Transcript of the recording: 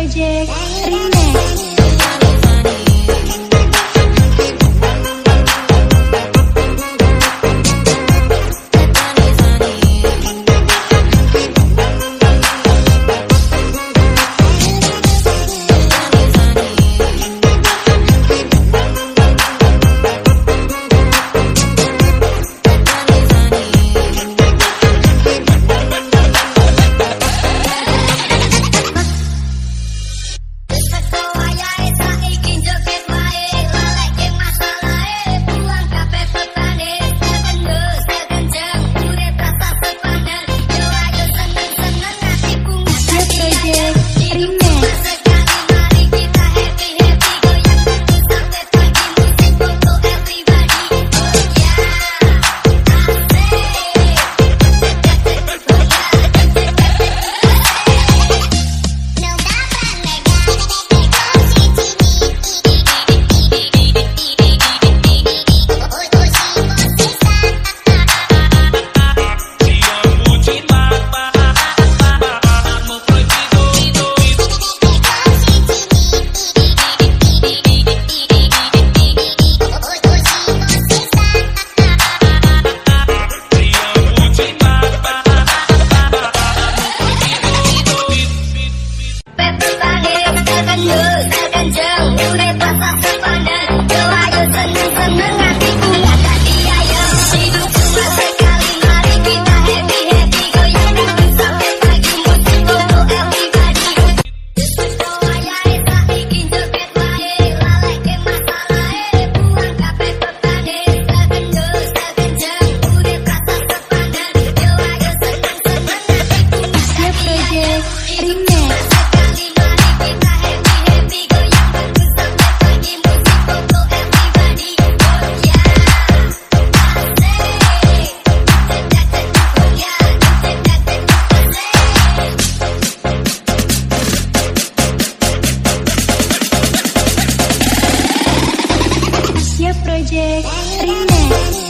Project Remix. Project Remix